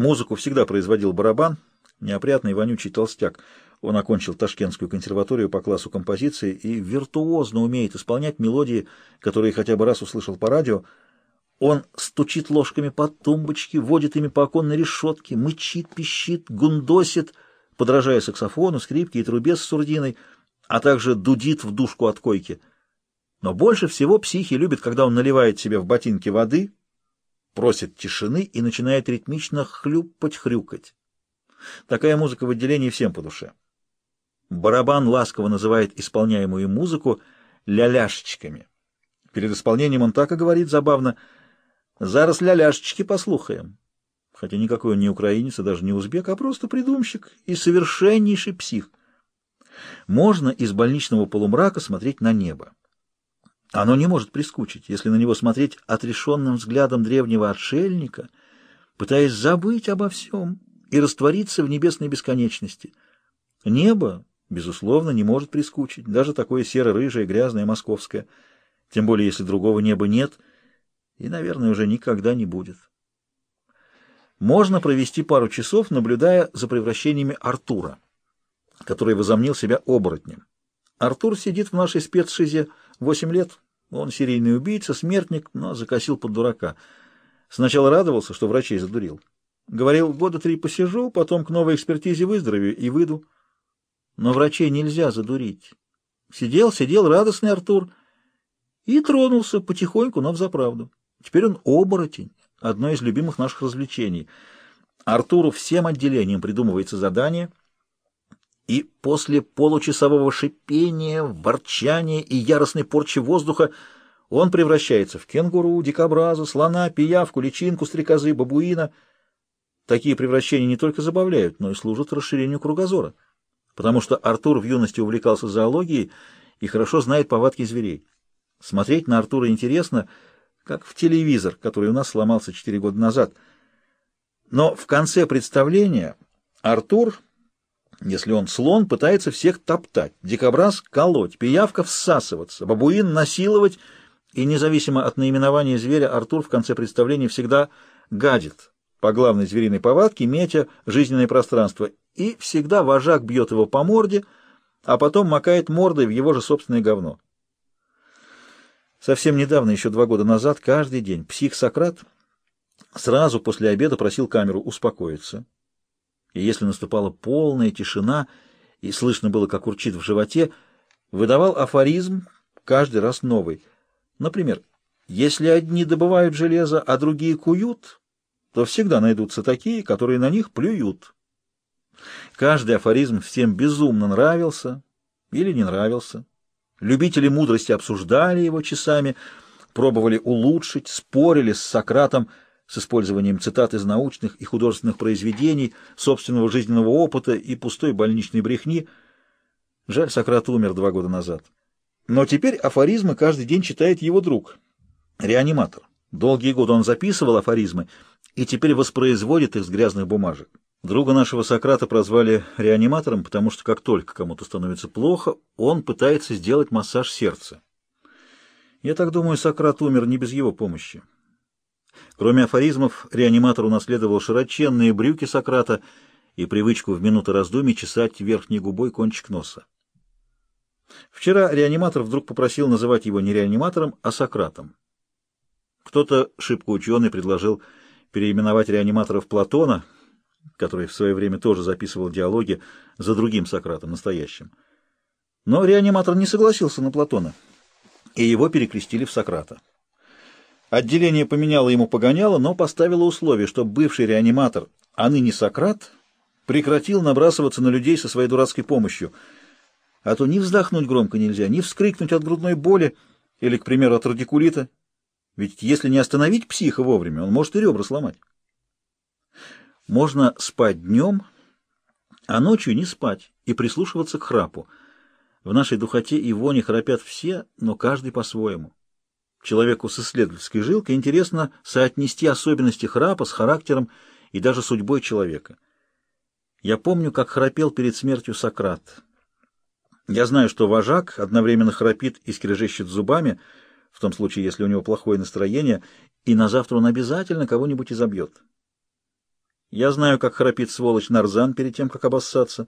Музыку всегда производил барабан, неопрятный вонючий толстяк. Он окончил Ташкентскую консерваторию по классу композиции и виртуозно умеет исполнять мелодии, которые хотя бы раз услышал по радио. Он стучит ложками по тумбочке, водит ими по оконной решетке, мычит, пищит, гундосит, подражая саксофону, скрипке и трубе с сурдиной, а также дудит в душку от койки. Но больше всего психи любят, когда он наливает себе в ботинки воды, просит тишины и начинает ритмично хлюпать-хрюкать. Такая музыка в отделении всем по душе. Барабан ласково называет исполняемую музыку ляляшечками. Перед исполнением он так и говорит забавно «Зараз ляляшечки послухаем». Хотя никакой он не украинец и даже не узбек, а просто придумщик и совершеннейший псих. Можно из больничного полумрака смотреть на небо. Оно не может прискучить, если на него смотреть отрешенным взглядом древнего отшельника, пытаясь забыть обо всем и раствориться в небесной бесконечности. Небо, безусловно, не может прискучить, даже такое серо-рыжее, грязное, московское, тем более если другого неба нет и, наверное, уже никогда не будет. Можно провести пару часов, наблюдая за превращениями Артура, который возомнил себя оборотнем. Артур сидит в нашей спецшизе восемь лет. Он серийный убийца, смертник, но закосил под дурака. Сначала радовался, что врачей задурил. Говорил, года три посижу, потом к новой экспертизе выздоровею и выйду. Но врачей нельзя задурить. Сидел, сидел радостный Артур и тронулся потихоньку, но взаправду. Теперь он оборотень, одно из любимых наших развлечений. Артуру всем отделением придумывается задание — и после получасового шипения, ворчания и яростной порчи воздуха он превращается в кенгуру, дикобраза, слона, пиявку, личинку, стрекозы, бабуина. Такие превращения не только забавляют, но и служат расширению кругозора, потому что Артур в юности увлекался зоологией и хорошо знает повадки зверей. Смотреть на Артура интересно, как в телевизор, который у нас сломался четыре года назад. Но в конце представления Артур если он слон, пытается всех топтать, дикобраз — колоть, пиявка — всасываться, бабуин — насиловать, и независимо от наименования зверя Артур в конце представления всегда гадит по главной звериной повадке, метя жизненное пространство, и всегда вожак бьет его по морде, а потом макает мордой в его же собственное говно. Совсем недавно, еще два года назад, каждый день псих Сократ сразу после обеда просил камеру успокоиться, и если наступала полная тишина, и слышно было, как урчит в животе, выдавал афоризм каждый раз новый. Например, если одни добывают железо, а другие куют, то всегда найдутся такие, которые на них плюют. Каждый афоризм всем безумно нравился или не нравился. Любители мудрости обсуждали его часами, пробовали улучшить, спорили с Сократом, с использованием цитат из научных и художественных произведений, собственного жизненного опыта и пустой больничной брехни. Жаль, Сократ умер два года назад. Но теперь афоризмы каждый день читает его друг, реаниматор. Долгие годы он записывал афоризмы и теперь воспроизводит их с грязных бумажек. Друга нашего Сократа прозвали реаниматором, потому что как только кому-то становится плохо, он пытается сделать массаж сердца. Я так думаю, Сократ умер не без его помощи. Кроме афоризмов, реаниматор унаследовал широченные брюки Сократа и привычку в минуты раздумий чесать верхней губой кончик носа. Вчера реаниматор вдруг попросил называть его не реаниматором, а Сократом. Кто-то, шибко ученый, предложил переименовать реаниматора в Платона, который в свое время тоже записывал диалоги за другим Сократом, настоящим. Но реаниматор не согласился на Платона, и его перекрестили в Сократа. Отделение поменяло ему погоняло, но поставило условие, что бывший реаниматор, а ныне Сократ, прекратил набрасываться на людей со своей дурацкой помощью. А то ни вздохнуть громко нельзя, ни вскрикнуть от грудной боли или, к примеру, от радикулита. Ведь если не остановить психа вовремя, он может и ребра сломать. Можно спать днем, а ночью не спать и прислушиваться к храпу. В нашей духоте и воне храпят все, но каждый по-своему. Человеку с исследовательской жилкой интересно соотнести особенности храпа с характером и даже судьбой человека. Я помню, как храпел перед смертью Сократ. Я знаю, что вожак одновременно храпит и скрежещет зубами, в том случае, если у него плохое настроение, и на завтра он обязательно кого-нибудь изобьет. Я знаю, как храпит сволочь Нарзан перед тем, как обоссаться.